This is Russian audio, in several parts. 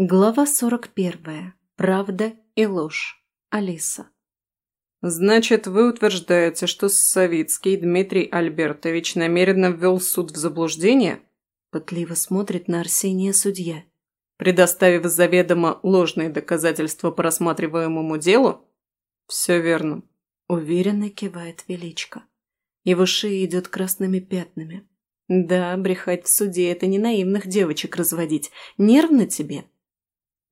Глава 41. Правда и ложь. Алиса. «Значит, вы утверждаете, что Савицкий Дмитрий Альбертович намеренно ввел суд в заблуждение?» Пытливо смотрит на Арсения судья. «Предоставив заведомо ложные доказательства по рассматриваемому делу?» «Все верно», – уверенно кивает Величко. Его шея идет красными пятнами. «Да, брехать в суде – это не наивных девочек разводить. Нервно тебе?»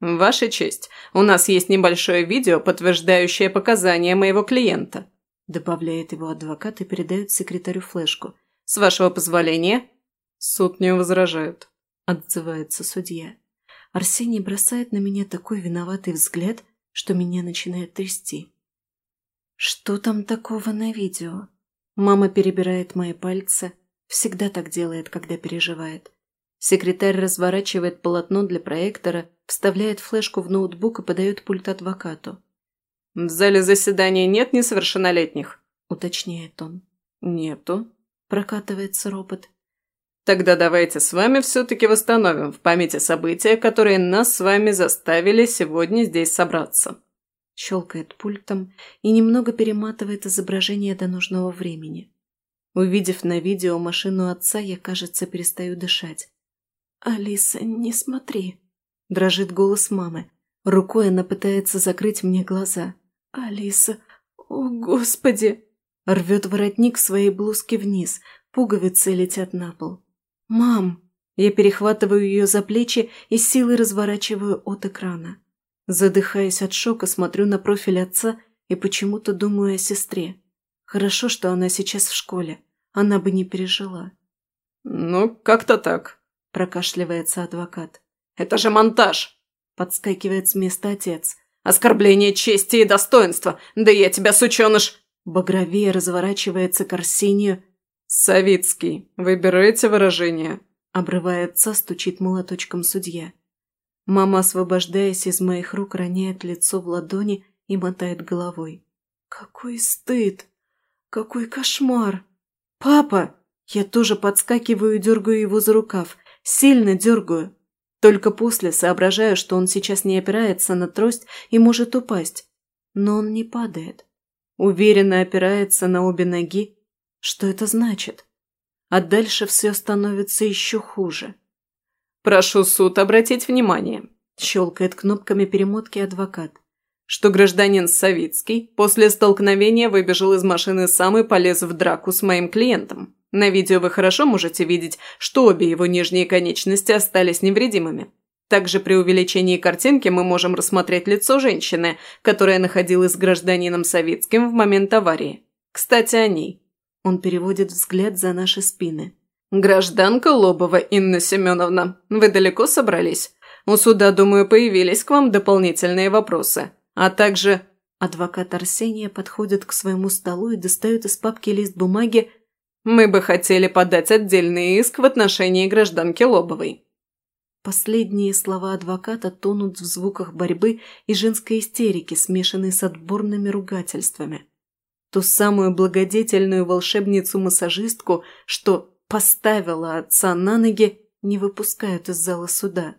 «Ваша честь, у нас есть небольшое видео, подтверждающее показания моего клиента», добавляет его адвокат и передает секретарю флешку. «С вашего позволения?» «Суд не возражает», отзывается судья. Арсений бросает на меня такой виноватый взгляд, что меня начинает трясти. «Что там такого на видео?» Мама перебирает мои пальцы, всегда так делает, когда переживает. Секретарь разворачивает полотно для проектора, вставляет флешку в ноутбук и подает пульт адвокату. «В зале заседания нет несовершеннолетних?» – уточняет он. «Нету», – прокатывается робот. «Тогда давайте с вами все-таки восстановим в памяти события, которые нас с вами заставили сегодня здесь собраться». Щелкает пультом и немного перематывает изображение до нужного времени. Увидев на видео машину отца, я, кажется, перестаю дышать. «Алиса, не смотри!» Дрожит голос мамы. Рукой она пытается закрыть мне глаза. «Алиса, о господи!» Рвет воротник своей блузки вниз, пуговицы летят на пол. «Мам!» Я перехватываю ее за плечи и силой разворачиваю от экрана. Задыхаясь от шока, смотрю на профиль отца и почему-то думаю о сестре. Хорошо, что она сейчас в школе. Она бы не пережила. «Ну, как-то так», прокашливается адвокат. «Это же монтаж!» – подскакивает с места отец. «Оскорбление чести и достоинства! Да я тебя, сученыш!» Багровее разворачивается к Арсению. «Савицкий, выбирайте выражение!» Обрывая отца, стучит молоточком судья. Мама, освобождаясь из моих рук, роняет лицо в ладони и мотает головой. «Какой стыд! Какой кошмар! Папа!» Я тоже подскакиваю и дергаю его за рукав. Сильно дергаю. Только после соображаю, что он сейчас не опирается на трость и может упасть. Но он не падает. Уверенно опирается на обе ноги. Что это значит? А дальше все становится еще хуже. «Прошу суд обратить внимание», – щелкает кнопками перемотки адвокат, что гражданин Савицкий после столкновения выбежал из машины сам и полез в драку с моим клиентом. На видео вы хорошо можете видеть, что обе его нижние конечности остались невредимыми. Также при увеличении картинки мы можем рассмотреть лицо женщины, которая находилась с гражданином Савицким в момент аварии. Кстати, о ней. Он переводит взгляд за наши спины. «Гражданка Лобова Инна Семеновна, вы далеко собрались? У суда, думаю, появились к вам дополнительные вопросы. А также...» Адвокат Арсения подходит к своему столу и достает из папки лист бумаги мы бы хотели подать отдельный иск в отношении гражданки Лобовой». Последние слова адвоката тонут в звуках борьбы и женской истерики, смешанной с отборными ругательствами. Ту самую благодетельную волшебницу-массажистку, что поставила отца на ноги, не выпускают из зала суда.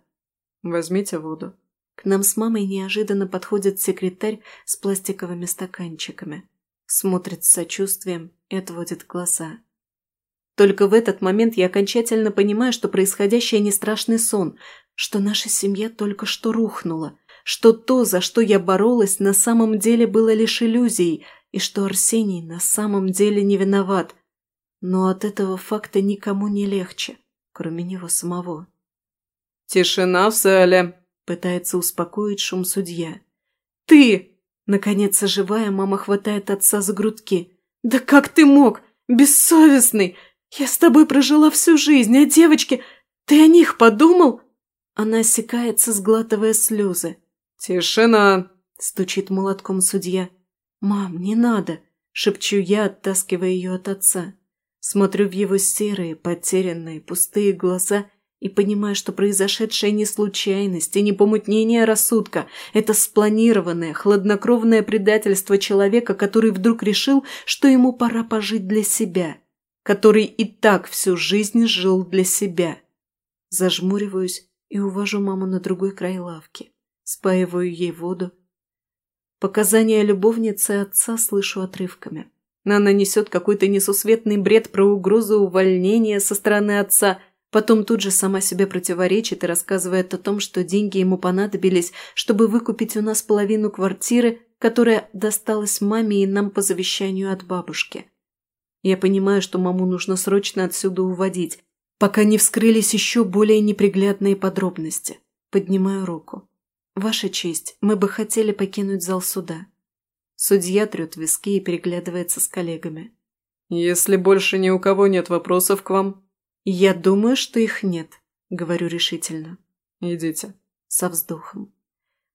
«Возьмите воду». К нам с мамой неожиданно подходит секретарь с пластиковыми стаканчиками. Смотрит с сочувствием и отводит глаза. Только в этот момент я окончательно понимаю, что происходящее не страшный сон, что наша семья только что рухнула, что то, за что я боролась, на самом деле было лишь иллюзией, и что Арсений на самом деле не виноват. Но от этого факта никому не легче, кроме него самого. «Тишина в зале», – пытается успокоить шум судья. «Ты!» – наконец оживая, мама хватает отца за грудки. «Да как ты мог? Бессовестный! «Я с тобой прожила всю жизнь, а девочки... Ты о них подумал?» Она осекается, сглатывая слезы. «Тишина!» – стучит молотком судья. «Мам, не надо!» – шепчу я, оттаскивая ее от отца. Смотрю в его серые, потерянные, пустые глаза и понимаю, что произошедшее не случайность и не помутнение рассудка. Это спланированное, хладнокровное предательство человека, который вдруг решил, что ему пора пожить для себя – который и так всю жизнь жил для себя. Зажмуриваюсь и увожу маму на другой край лавки. Спаиваю ей воду. Показания любовницы отца слышу отрывками. Она несет какой-то несусветный бред про угрозу увольнения со стороны отца, потом тут же сама себе противоречит и рассказывает о том, что деньги ему понадобились, чтобы выкупить у нас половину квартиры, которая досталась маме и нам по завещанию от бабушки. Я понимаю, что маму нужно срочно отсюда уводить, пока не вскрылись еще более неприглядные подробности. Поднимаю руку. «Ваша честь, мы бы хотели покинуть зал суда». Судья трет виски и переглядывается с коллегами. «Если больше ни у кого нет вопросов к вам...» «Я думаю, что их нет», — говорю решительно. «Идите». Со вздохом.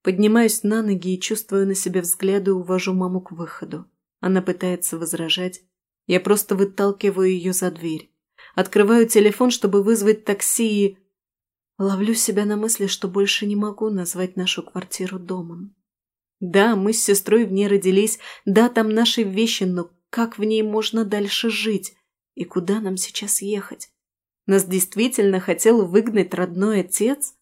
Поднимаюсь на ноги и чувствую на себе взгляды и увожу маму к выходу. Она пытается возражать. Я просто выталкиваю ее за дверь. Открываю телефон, чтобы вызвать такси и... Ловлю себя на мысли, что больше не могу назвать нашу квартиру домом. Да, мы с сестрой в ней родились, да, там наши вещи, но как в ней можно дальше жить? И куда нам сейчас ехать? Нас действительно хотел выгнать родной отец?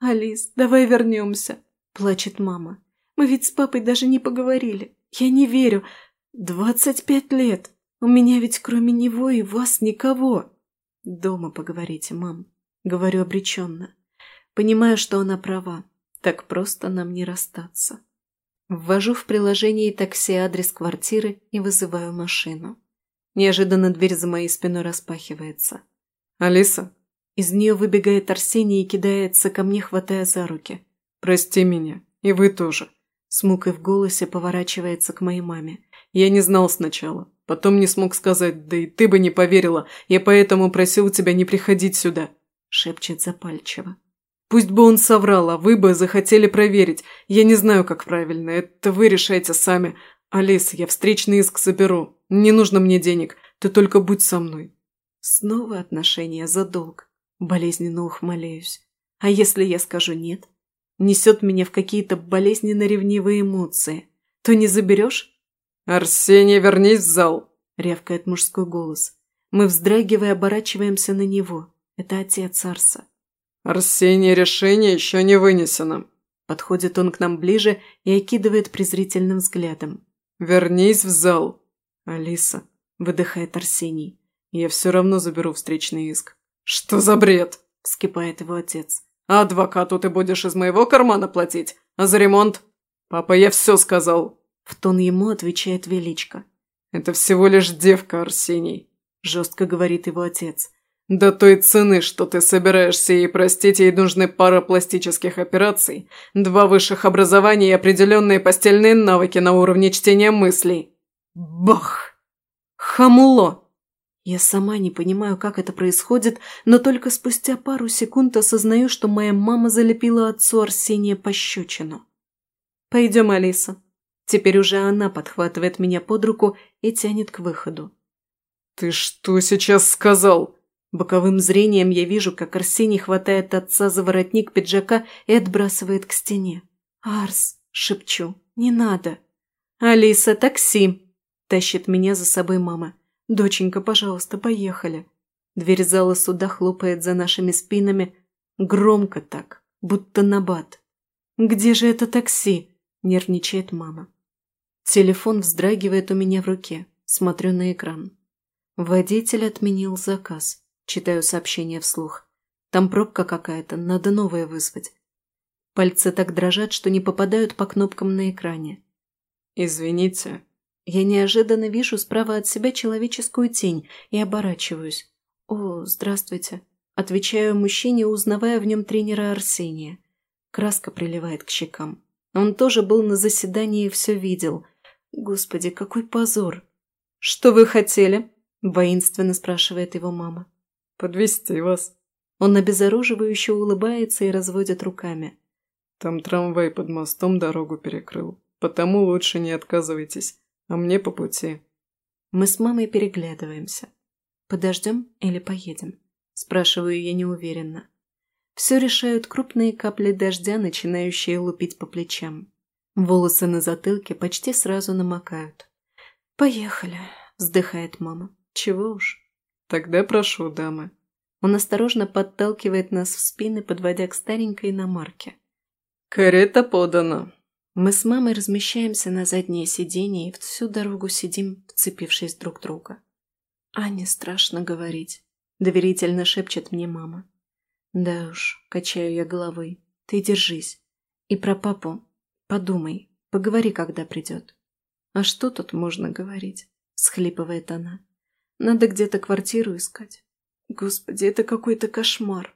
«Алис, давай вернемся», – плачет мама. «Мы ведь с папой даже не поговорили. Я не верю. Двадцать пять лет. У меня ведь кроме него и вас никого». «Дома поговорите, мам», – говорю обреченно. Понимаю, что она права. Так просто нам не расстаться. Ввожу в приложение такси адрес квартиры и вызываю машину. Неожиданно дверь за моей спиной распахивается. «Алиса?» Из нее выбегает Арсений и кидается ко мне, хватая за руки. «Прости меня. И вы тоже». С мукой в голосе поворачивается к моей маме. «Я не знал сначала. Потом не смог сказать, да и ты бы не поверила. Я поэтому просил тебя не приходить сюда», – шепчет запальчиво. Пусть бы он соврал, а вы бы захотели проверить. Я не знаю, как правильно. Это вы решайте сами. Алиса, я встречный иск соберу. Не нужно мне денег. Ты только будь со мной. Снова отношения за долг. Болезненно ухмыляюсь. А если я скажу нет? Несет меня в какие-то болезненно-ревнивые эмоции. То не заберешь? «Арсений, вернись в зал!» – рявкает мужской голос. Мы, вздрагивая, оборачиваемся на него. Это отец Арса. «Арсений, решение еще не вынесено». Подходит он к нам ближе и окидывает презрительным взглядом. «Вернись в зал». «Алиса», – выдыхает Арсений. «Я все равно заберу встречный иск». «Что за бред?» – вскипает его отец. «А адвокату ты будешь из моего кармана платить? А за ремонт?» «Папа, я все сказал». В тон ему отвечает Величко. «Это всего лишь девка, Арсений», – жестко говорит его отец. До той цены, что ты собираешься ей простить, ей нужны пара пластических операций, два высших образования и определенные постельные навыки на уровне чтения мыслей. Бах! Хамло! Я сама не понимаю, как это происходит, но только спустя пару секунд осознаю, что моя мама залепила отцу Арсения пощечину. «Пойдем, Алиса». Теперь уже она подхватывает меня под руку и тянет к выходу. «Ты что сейчас сказал?» Боковым зрением я вижу, как Арсений хватает отца за воротник пиджака и отбрасывает к стене. «Арс!» – шепчу. «Не надо!» «Алиса, такси!» – тащит меня за собой мама. «Доченька, пожалуйста, поехали!» Дверь зала суда хлопает за нашими спинами. Громко так, будто набат. «Где же это такси?» – нервничает мама. Телефон вздрагивает у меня в руке. Смотрю на экран. Водитель отменил заказ. Читаю сообщение вслух. Там пробка какая-то, надо новое вызвать. Пальцы так дрожат, что не попадают по кнопкам на экране. «Извините». Я неожиданно вижу справа от себя человеческую тень и оборачиваюсь. «О, здравствуйте». Отвечаю мужчине, узнавая в нем тренера Арсения. Краска приливает к щекам. Он тоже был на заседании и все видел. Господи, какой позор. «Что вы хотели?» – воинственно спрашивает его мама. Подвести вас». Он обезоруживающе улыбается и разводит руками. «Там трамвай под мостом дорогу перекрыл, потому лучше не отказывайтесь, а мне по пути». Мы с мамой переглядываемся. «Подождем или поедем?» Спрашиваю я неуверенно. Все решают крупные капли дождя, начинающие лупить по плечам. Волосы на затылке почти сразу намокают. «Поехали», – вздыхает мама. «Чего уж». «Тогда прошу, дамы». Он осторожно подталкивает нас в спины, подводя к старенькой иномарке. «Карета подана!» Мы с мамой размещаемся на заднее сиденье и всю дорогу сидим, вцепившись друг друга. «Ане страшно говорить», — доверительно шепчет мне мама. «Да уж», — качаю я головой, — «ты держись. И про папу подумай, поговори, когда придет». «А что тут можно говорить?» — схлипывает она. «Надо где-то квартиру искать. Господи, это какой-то кошмар.